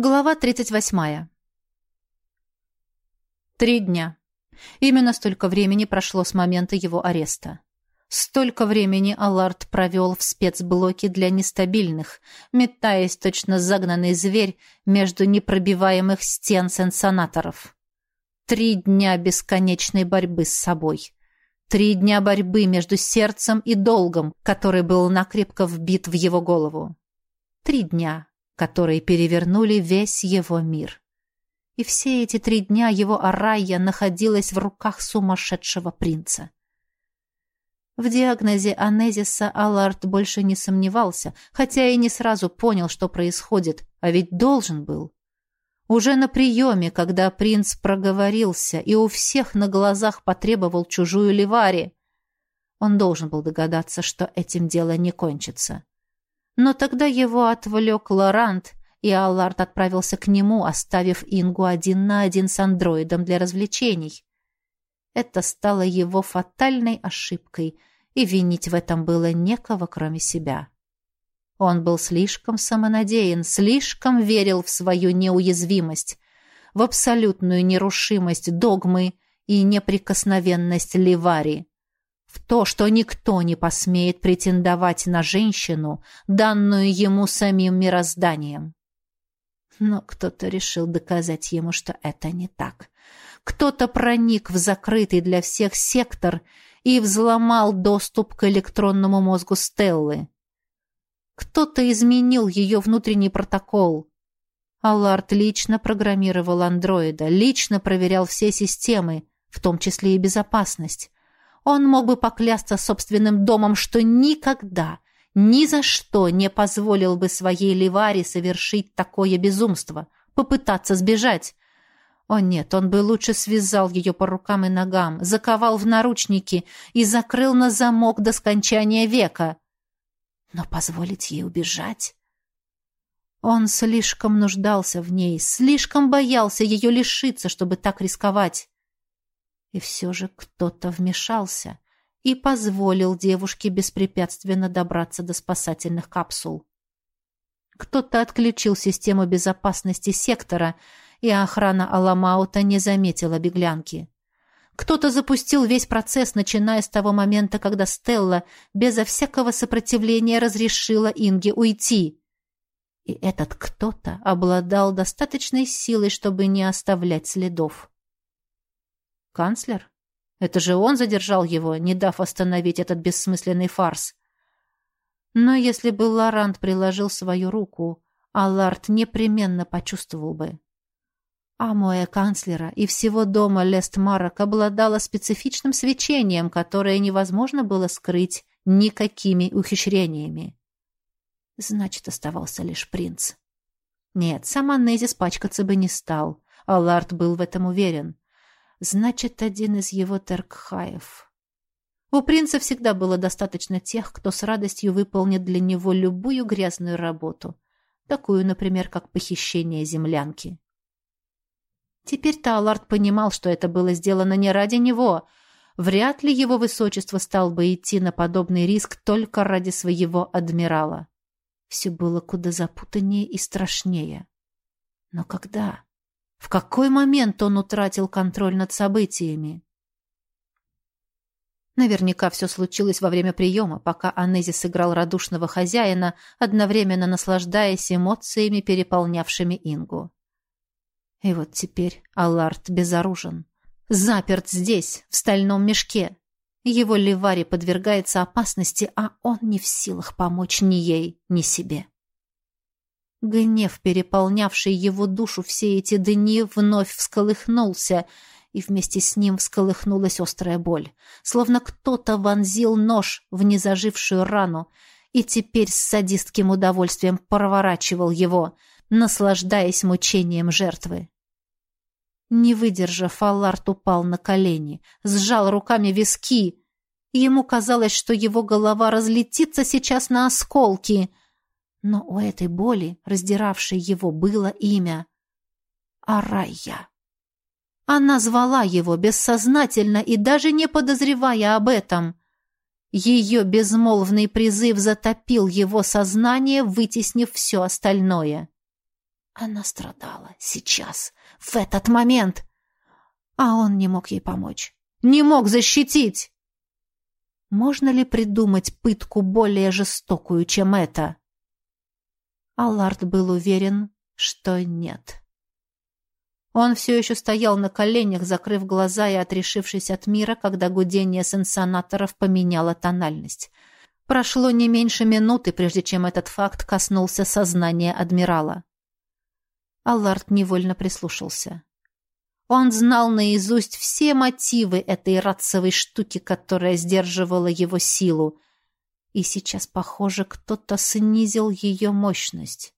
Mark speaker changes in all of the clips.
Speaker 1: Глава 38. Три дня. Именно столько времени прошло с момента его ареста. Столько времени Аллард провел в спецблоке для нестабильных, метаясь точно загнанный зверь между непробиваемых стен сенсонаторов. Три дня бесконечной борьбы с собой. Три дня борьбы между сердцем и долгом, который был накрепко вбит в его голову. Три дня, которые перевернули весь его мир. И все эти три дня его Арайя находилась в руках сумасшедшего принца. В диагнозе Анезиса Аллард больше не сомневался, хотя и не сразу понял, что происходит, а ведь должен был. Уже на приеме, когда принц проговорился и у всех на глазах потребовал чужую ливари, он должен был догадаться, что этим дело не кончится. Но тогда его отвлек Лорант, и Аллард отправился к нему, оставив Ингу один на один с андроидом для развлечений. Это стало его фатальной ошибкой, и винить в этом было некого, кроме себя. Он был слишком самонадеян, слишком верил в свою неуязвимость, в абсолютную нерушимость догмы и неприкосновенность Ливари то, что никто не посмеет претендовать на женщину, данную ему самим мирозданием. Но кто-то решил доказать ему, что это не так. Кто-то проник в закрытый для всех сектор и взломал доступ к электронному мозгу Стеллы. Кто-то изменил ее внутренний протокол. Аллард лично программировал андроида, лично проверял все системы, в том числе и безопасность. Он мог бы поклясться собственным домом, что никогда, ни за что не позволил бы своей Ливаре совершить такое безумство, попытаться сбежать. О нет, он бы лучше связал ее по рукам и ногам, заковал в наручники и закрыл на замок до скончания века. Но позволить ей убежать? Он слишком нуждался в ней, слишком боялся ее лишиться, чтобы так рисковать. И все же кто-то вмешался и позволил девушке беспрепятственно добраться до спасательных капсул. Кто-то отключил систему безопасности сектора, и охрана Аламаута не заметила беглянки. Кто-то запустил весь процесс, начиная с того момента, когда Стелла безо всякого сопротивления разрешила Инге уйти. И этот кто-то обладал достаточной силой, чтобы не оставлять следов. Канцлер? Это же он задержал его, не дав остановить этот бессмысленный фарс. Но если бы Лорант приложил свою руку, Аллард непременно почувствовал бы. А моя канцлера и всего дома Лестмарок обладала специфичным свечением, которое невозможно было скрыть никакими ухищрениями. Значит, оставался лишь принц. Нет, сам Аннезис пачкаться бы не стал. Аллард был в этом уверен. Значит, один из его теркхаев. У принца всегда было достаточно тех, кто с радостью выполнит для него любую грязную работу, такую, например, как похищение землянки. Теперь Таалард понимал, что это было сделано не ради него. Вряд ли его высочество стал бы идти на подобный риск только ради своего адмирала. Все было куда запутаннее и страшнее. Но когда? В какой момент он утратил контроль над событиями? Наверняка все случилось во время приема, пока Анезис сыграл радушного хозяина, одновременно наслаждаясь эмоциями, переполнявшими Ингу. И вот теперь Аллард безоружен. Заперт здесь, в стальном мешке. Его Ливари подвергается опасности, а он не в силах помочь ни ей, ни себе. Гнев, переполнявший его душу все эти дни, вновь всколыхнулся, и вместе с ним всколыхнулась острая боль, словно кто-то вонзил нож в незажившую рану и теперь с садистским удовольствием проворачивал его, наслаждаясь мучением жертвы. Не выдержав, Аллард упал на колени, сжал руками виски. Ему казалось, что его голова разлетится сейчас на осколки — но у этой боли, раздиравшей его, было имя — Арайя. Она звала его бессознательно и даже не подозревая об этом. Ее безмолвный призыв затопил его сознание, вытеснив все остальное. Она страдала сейчас, в этот момент, а он не мог ей помочь, не мог защитить. Можно ли придумать пытку более жестокую, чем это? Аллард был уверен, что нет. Он все еще стоял на коленях, закрыв глаза и отрешившись от мира, когда гудение сенсонаторов поменяло тональность. Прошло не меньше минуты, прежде чем этот факт коснулся сознания адмирала. Аллард невольно прислушался. Он знал наизусть все мотивы этой рацевой штуки, которая сдерживала его силу. И сейчас, похоже, кто-то снизил ее мощность.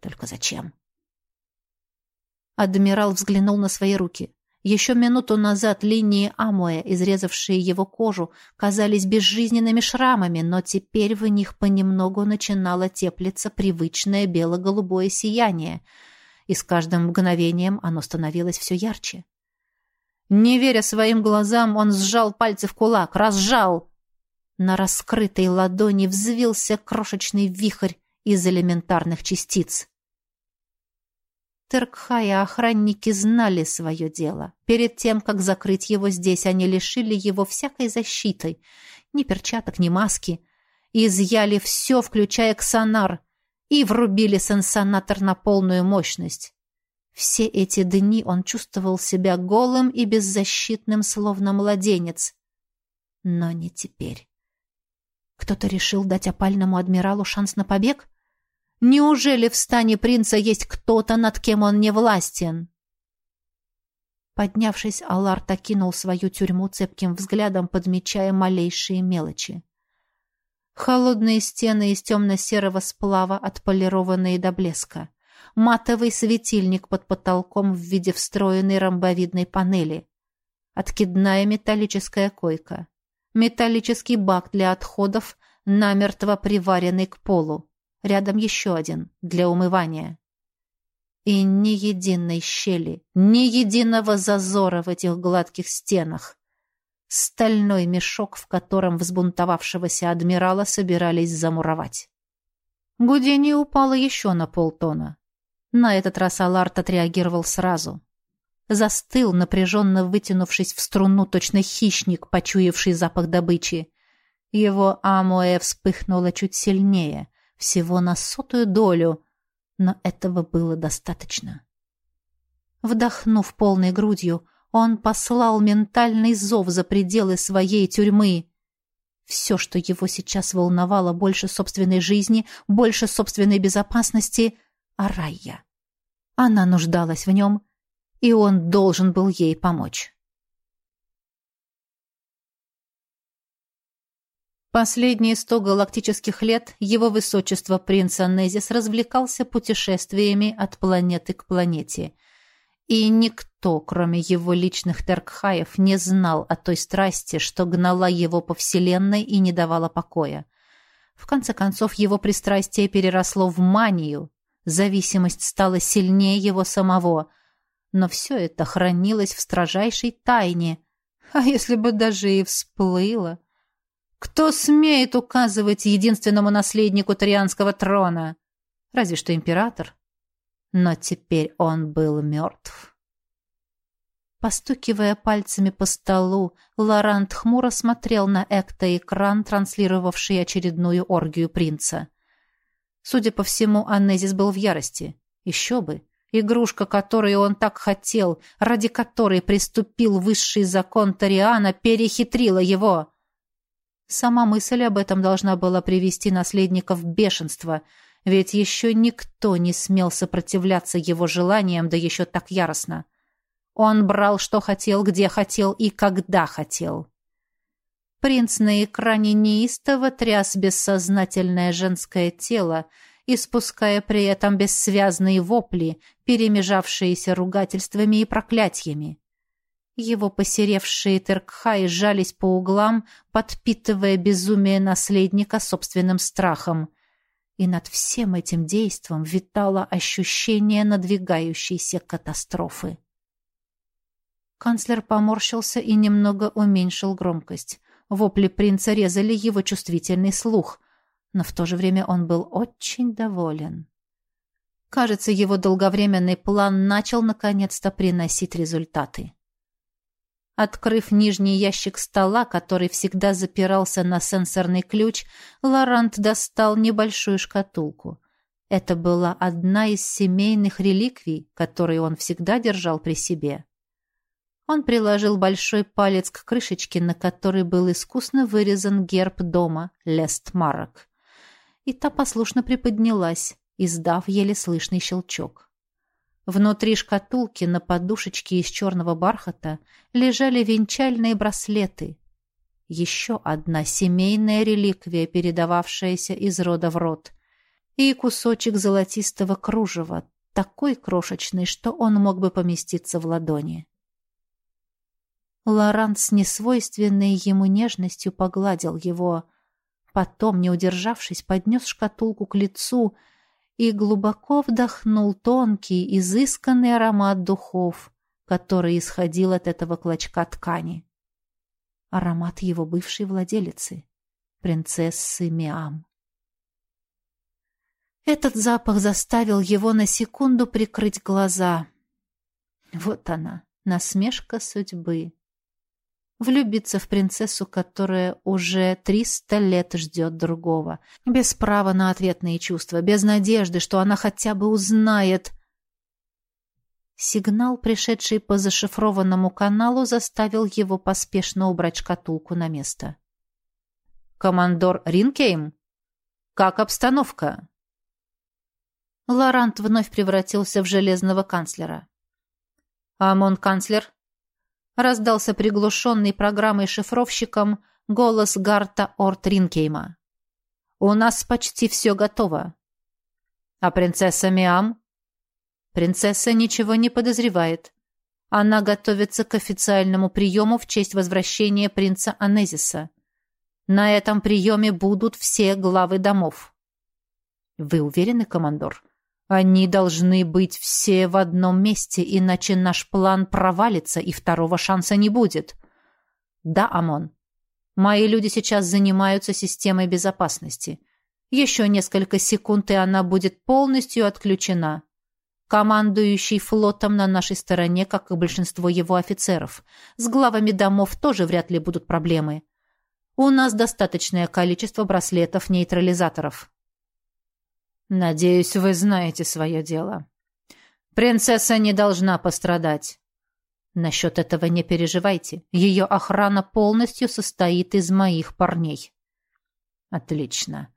Speaker 1: Только зачем? Адмирал взглянул на свои руки. Еще минуту назад линии Амуэ, изрезавшие его кожу, казались безжизненными шрамами, но теперь в них понемногу начинало теплиться привычное бело-голубое сияние, и с каждым мгновением оно становилось все ярче. Не веря своим глазам, он сжал пальцы в кулак, разжал. На раскрытой ладони взвился крошечный вихрь из элементарных частиц. Теркха и охранники знали свое дело. Перед тем, как закрыть его здесь, они лишили его всякой защиты. Ни перчаток, ни маски. Изъяли все, включая ксонар, и врубили сенсонатор на полную мощность. Все эти дни он чувствовал себя голым и беззащитным, словно младенец. Но не теперь. Кто-то решил дать опальному адмиралу шанс на побег? Неужели в стане принца есть кто-то, над кем он не властен? Поднявшись, Аларт окинул свою тюрьму цепким взглядом, подмечая малейшие мелочи. Холодные стены из темно-серого сплава, отполированные до блеска. Матовый светильник под потолком в виде встроенной ромбовидной панели. Откидная металлическая койка. Металлический бак для отходов, намертво приваренный к полу. Рядом еще один, для умывания. И ни единой щели, ни единого зазора в этих гладких стенах. Стальной мешок, в котором взбунтовавшегося адмирала собирались замуровать. Гудение упало еще на полтона. На этот раз Аларт отреагировал сразу. Застыл, напряженно вытянувшись в струну, точно хищник, почуявший запах добычи. Его амуэ вспыхнуло чуть сильнее, всего на сотую долю, но этого было достаточно. Вдохнув полной грудью, он послал ментальный зов за пределы своей тюрьмы. Все, что его сейчас волновало больше собственной жизни, больше собственной безопасности — Арайя. Она нуждалась в нем, и он должен был ей помочь. Последние сто галактических лет его высочество принц Анезис развлекался путешествиями от планеты к планете. И никто, кроме его личных Теркхаев, не знал о той страсти, что гнала его по вселенной и не давала покоя. В конце концов, его пристрастие переросло в манию, зависимость стала сильнее его самого, но все это хранилось в строжайшей тайне. А если бы даже и всплыло? Кто смеет указывать единственному наследнику Тарианского трона? Разве что император. Но теперь он был мертв. Постукивая пальцами по столу, Лорант хмуро смотрел на экто-экран, транслировавший очередную оргию принца. Судя по всему, Аннезис был в ярости. Еще бы. Игрушка, которую он так хотел, ради которой приступил высший закон Тариана, перехитрила его. Сама мысль об этом должна была привести наследника в бешенство, ведь еще никто не смел сопротивляться его желаниям, да еще так яростно. Он брал, что хотел, где хотел и когда хотел. Принц на экране неистово тряс бессознательное женское тело, испуская при этом бессвязные вопли, перемежавшиеся ругательствами и проклятиями. Его посеревшие теркхаи сжались по углам, подпитывая безумие наследника собственным страхом. И над всем этим действом витало ощущение надвигающейся катастрофы. Канцлер поморщился и немного уменьшил громкость. Вопли принца резали его чувствительный слух, но в то же время он был очень доволен. Кажется, его долговременный план начал наконец-то приносить результаты. Открыв нижний ящик стола, который всегда запирался на сенсорный ключ, Лорант достал небольшую шкатулку. Это была одна из семейных реликвий, которые он всегда держал при себе. Он приложил большой палец к крышечке, на которой был искусно вырезан герб дома Лестмарок. И та послушно приподнялась, издав еле слышный щелчок. Внутри шкатулки на подушечке из черного бархата лежали венчальные браслеты. Еще одна семейная реликвия, передававшаяся из рода в род. И кусочек золотистого кружева, такой крошечный, что он мог бы поместиться в ладони. Лорант с несвойственной ему нежностью погладил его. Потом, не удержавшись, поднес шкатулку к лицу — и глубоко вдохнул тонкий, изысканный аромат духов, который исходил от этого клочка ткани. Аромат его бывшей владелицы, принцессы Миам. Этот запах заставил его на секунду прикрыть глаза. Вот она, насмешка судьбы влюбиться в принцессу, которая уже триста лет ждет другого, без права на ответные чувства, без надежды, что она хотя бы узнает. Сигнал, пришедший по зашифрованному каналу, заставил его поспешно убрать шкатулку на место. «Командор Ринкейм? Как обстановка?» Лорант вновь превратился в железного канцлера. «Амон-канцлер, раздался приглушенный программой шифровщиком голос Гарта Ортринкейма. «У нас почти все готово». «А принцесса Миам?» «Принцесса ничего не подозревает. Она готовится к официальному приему в честь возвращения принца Анезиса. На этом приеме будут все главы домов». «Вы уверены, командор?» Они должны быть все в одном месте, иначе наш план провалится и второго шанса не будет. Да, Амон. Мои люди сейчас занимаются системой безопасности. Еще несколько секунд, и она будет полностью отключена. Командующий флотом на нашей стороне, как и большинство его офицеров. С главами домов тоже вряд ли будут проблемы. У нас достаточное количество браслетов-нейтрализаторов. Надеюсь, вы знаете свое дело. Принцесса не должна пострадать. Насчет этого не переживайте. Ее охрана полностью состоит из моих парней. Отлично.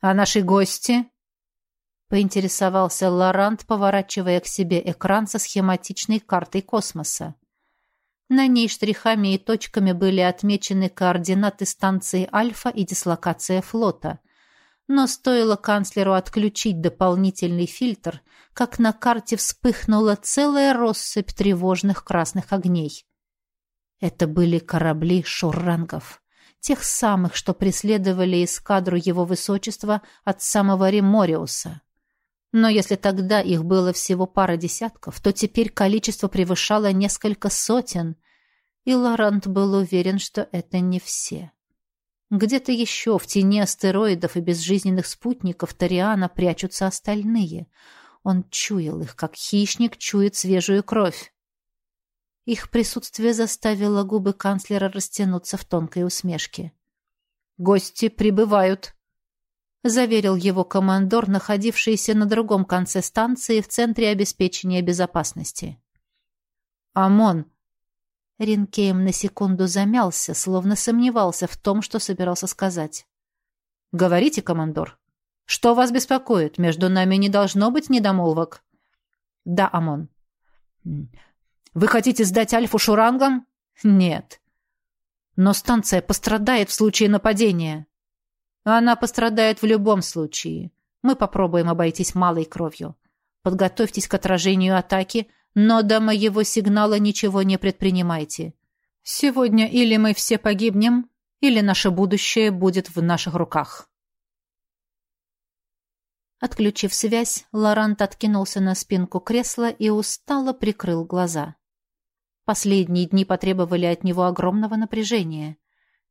Speaker 1: А наши гости? Поинтересовался Лорант, поворачивая к себе экран со схематичной картой космоса. На ней штрихами и точками были отмечены координаты станции Альфа и дислокация флота — но стоило канцлеру отключить дополнительный фильтр, как на карте вспыхнула целая россыпь тревожных красных огней. Это были корабли шуррангов, тех самых, что преследовали эскадру его высочества от самого Ремориуса. Но если тогда их было всего пара десятков, то теперь количество превышало несколько сотен, и Лорант был уверен, что это не все. Где-то еще в тени астероидов и безжизненных спутников Ториана прячутся остальные. Он чуял их, как хищник чует свежую кровь. Их присутствие заставило губы канцлера растянуться в тонкой усмешке. «Гости прибывают», — заверил его командор, находившийся на другом конце станции в Центре обеспечения безопасности. «Амон, Ринкейм на секунду замялся, словно сомневался в том, что собирался сказать. «Говорите, командор. Что вас беспокоит? Между нами не должно быть недомолвок». «Да, Амон». «Вы хотите сдать Альфу шурангам?» «Нет». «Но станция пострадает в случае нападения». «Она пострадает в любом случае. Мы попробуем обойтись малой кровью. Подготовьтесь к отражению атаки, но до моего сигнала ничего не предпринимайте. Сегодня или мы все погибнем, или наше будущее будет в наших руках. Отключив связь, Лорант откинулся на спинку кресла и устало прикрыл глаза. Последние дни потребовали от него огромного напряжения.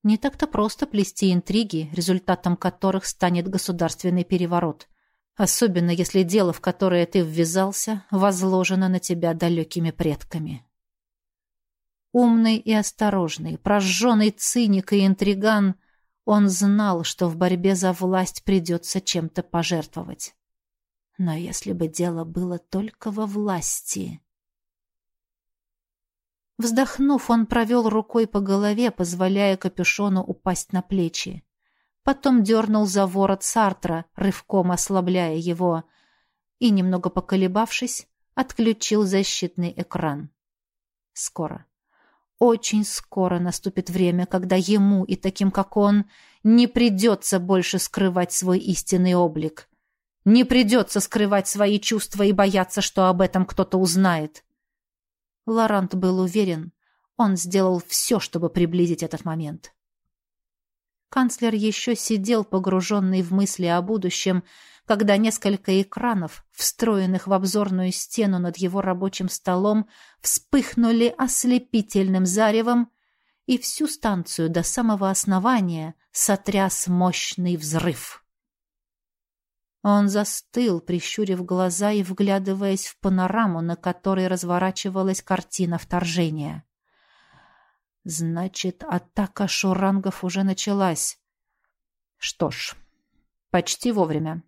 Speaker 1: Не так-то просто плести интриги, результатом которых станет государственный переворот. Особенно если дело, в которое ты ввязался, возложено на тебя далекими предками. Умный и осторожный, прожженный циник и интриган, он знал, что в борьбе за власть придется чем-то пожертвовать. Но если бы дело было только во власти... Вздохнув, он провел рукой по голове, позволяя капюшону упасть на плечи. Потом дернул за ворот Сартра, рывком ослабляя его, и, немного поколебавшись, отключил защитный экран. Скоро. Очень скоро наступит время, когда ему и таким, как он, не придется больше скрывать свой истинный облик. Не придется скрывать свои чувства и бояться, что об этом кто-то узнает. Лорант был уверен, он сделал все, чтобы приблизить этот момент. Канцлер еще сидел, погруженный в мысли о будущем, когда несколько экранов, встроенных в обзорную стену над его рабочим столом, вспыхнули ослепительным заревом, и всю станцию до самого основания сотряс мощный взрыв. Он застыл, прищурив глаза и вглядываясь в панораму, на которой разворачивалась картина вторжения. Значит, атака шурангов уже началась. Что ж, почти вовремя.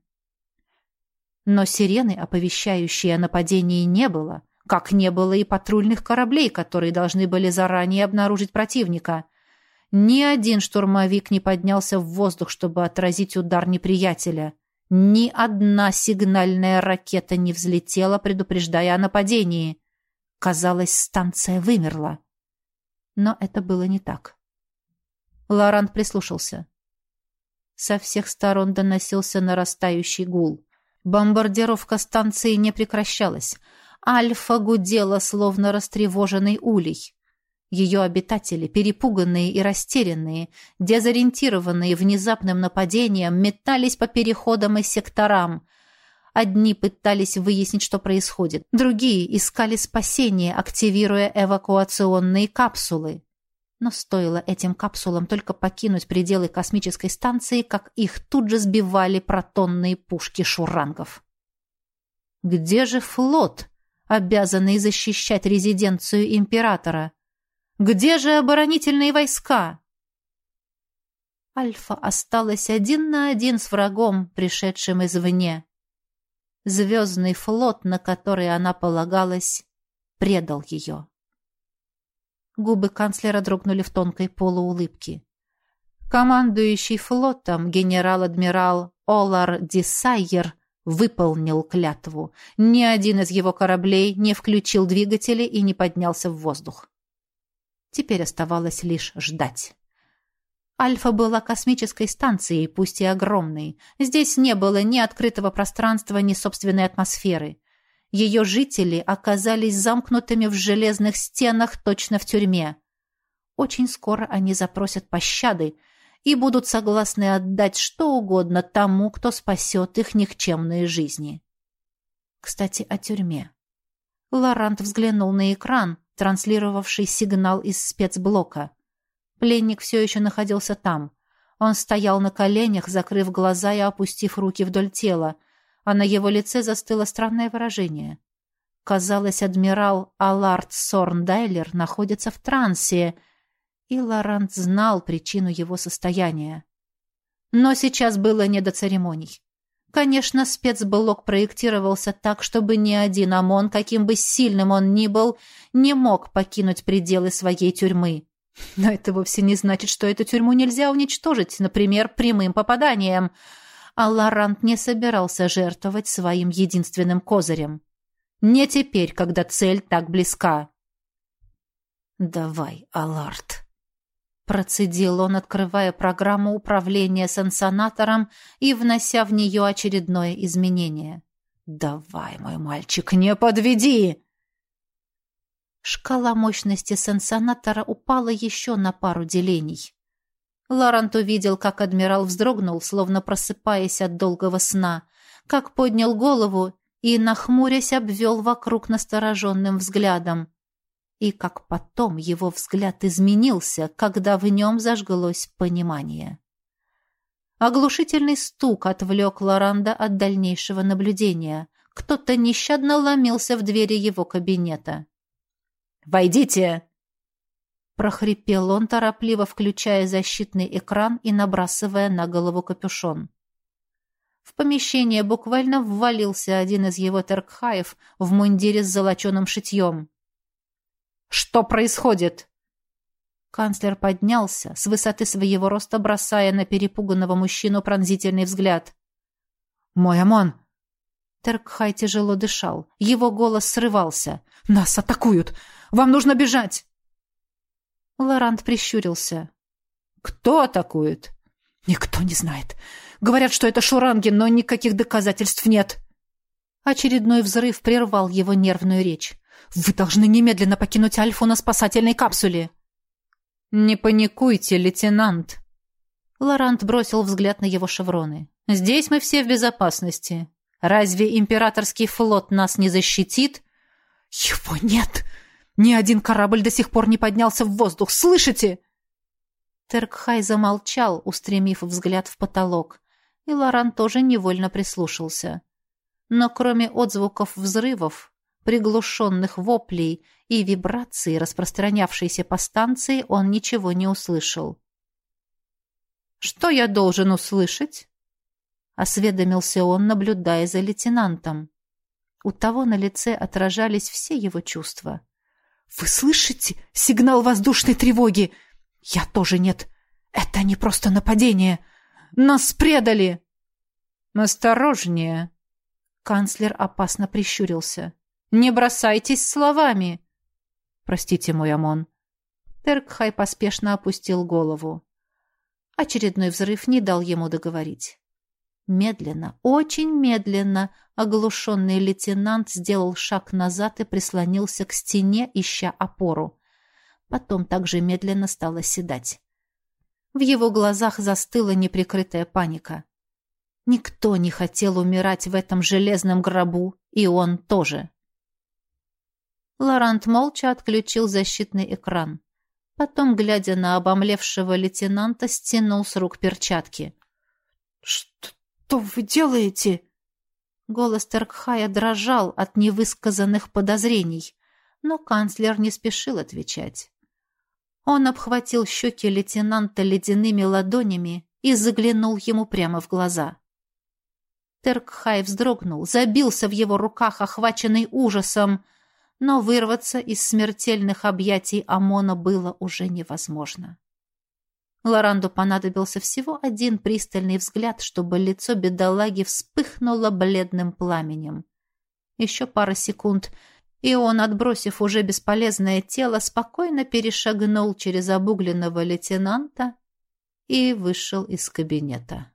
Speaker 1: Но сирены, оповещающей о нападении, не было, как не было и патрульных кораблей, которые должны были заранее обнаружить противника. Ни один штурмовик не поднялся в воздух, чтобы отразить удар неприятеля — ни одна сигнальная ракета не взлетела, предупреждая о нападении. Казалось, станция вымерла. Но это было не так. Лорант прислушался. Со всех сторон доносился нарастающий гул. Бомбардировка станции не прекращалась. Альфа гудела, словно растревоженный улей. Ее обитатели, перепуганные и растерянные, дезориентированные внезапным нападением, метались по переходам и секторам. Одни пытались выяснить, что происходит, другие искали спасение, активируя эвакуационные капсулы. Но стоило этим капсулам только покинуть пределы космической станции, как их тут же сбивали протонные пушки шурангов. Где же флот, обязанный защищать резиденцию императора? Где же оборонительные войска? Альфа осталась один на один с врагом, пришедшим извне. Звездный флот, на который она полагалась, предал ее. Губы канцлера дрогнули в тонкой полуулыбке. Командующий флотом генерал-адмирал Олар Дисайер выполнил клятву. Ни один из его кораблей не включил двигатели и не поднялся в воздух. Теперь оставалось лишь ждать. Альфа была космической станцией, пусть и огромной. Здесь не было ни открытого пространства, ни собственной атмосферы. Ее жители оказались замкнутыми в железных стенах точно в тюрьме. Очень скоро они запросят пощады и будут согласны отдать что угодно тому, кто спасет их никчемные жизни. Кстати, о тюрьме. Лорант взглянул на экран, транслировавший сигнал из спецблока. Пленник все еще находился там. Он стоял на коленях, закрыв глаза и опустив руки вдоль тела, а на его лице застыло странное выражение. Казалось, адмирал Аларт Сорндайлер находится в трансе, и Лорант знал причину его состояния. Но сейчас было не до церемоний. Конечно, спецблок проектировался так, чтобы ни один ОМОН, каким бы сильным он ни был, не мог покинуть пределы своей тюрьмы. Но это вовсе не значит, что эту тюрьму нельзя уничтожить, например, прямым попаданием. А Лорант не собирался жертвовать своим единственным козырем. Не теперь, когда цель так близка. «Давай, Аларт», Процедил он, открывая программу управления сенсонатором и внося в нее очередное изменение. «Давай, мой мальчик, не подведи!» Шкала мощности сенсонатора упала еще на пару делений. Лорант увидел, как адмирал вздрогнул, словно просыпаясь от долгого сна, как поднял голову и, нахмурясь, обвел вокруг настороженным взглядом и как потом его взгляд изменился, когда в нем зажглось понимание. Оглушительный стук отвлек Лоранда от дальнейшего наблюдения. Кто-то нещадно ломился в двери его кабинета.
Speaker 2: «Войдите!»
Speaker 1: прохрипел он, торопливо включая защитный экран и набрасывая на голову капюшон. В помещение буквально ввалился один из его теркхаев в мундире с золоченым шитьем.
Speaker 2: «Что происходит?»
Speaker 1: Канцлер поднялся, с высоты своего роста бросая на перепуганного мужчину пронзительный взгляд.
Speaker 2: «Мой Амон!»
Speaker 1: Теркхай тяжело дышал. Его голос срывался.
Speaker 2: «Нас атакуют! Вам нужно бежать!»
Speaker 1: Лорант прищурился.
Speaker 2: «Кто атакует?» «Никто не знает. Говорят, что это шуранги, но никаких доказательств нет».
Speaker 1: Очередной взрыв прервал его нервную речь.
Speaker 2: «Вы должны немедленно покинуть Альфу на спасательной капсуле».
Speaker 1: «Не паникуйте, лейтенант». Лорант бросил взгляд на его шевроны. «Здесь мы все в безопасности. Разве императорский флот нас не защитит?»
Speaker 2: «Его нет!» Ни один корабль до сих пор не поднялся в воздух. Слышите?»
Speaker 1: Теркхай замолчал, устремив взгляд в потолок, и Лоран тоже невольно прислушался. Но кроме отзвуков взрывов, приглушенных воплей и вибраций, распространявшейся по станции, он ничего не услышал. «Что я должен услышать?» — осведомился он, наблюдая за лейтенантом. У того на лице отражались все его чувства.
Speaker 2: «Вы слышите сигнал воздушной тревоги?» «Я тоже нет. Это не просто нападение. Нас предали!»
Speaker 1: «Осторожнее!» Канцлер опасно прищурился. «Не бросайтесь словами!» «Простите, мой Амон». Теркхай поспешно опустил голову. Очередной взрыв не дал ему договорить. Медленно, очень медленно, оглушенный лейтенант сделал шаг назад и прислонился к стене, ища опору. Потом также медленно стал оседать. В его глазах застыла неприкрытая паника. Никто не хотел умирать в этом железном гробу, и он тоже. Лорант молча отключил защитный экран. Потом, глядя на обомлевшего лейтенанта, стянул с рук перчатки.
Speaker 2: «Что «Что вы делаете?»
Speaker 1: Голос Теркхая дрожал от невысказанных подозрений, но канцлер не спешил отвечать. Он обхватил щеки лейтенанта ледяными ладонями и заглянул ему прямо в глаза. Теркхай вздрогнул, забился в его руках, охваченный ужасом, но вырваться из смертельных объятий Амона было уже невозможно. Лоранду понадобился всего один пристальный взгляд, чтобы лицо бедолаги вспыхнуло бледным пламенем. Еще пара секунд, и он, отбросив уже бесполезное тело, спокойно перешагнул через обугленного лейтенанта и вышел из кабинета.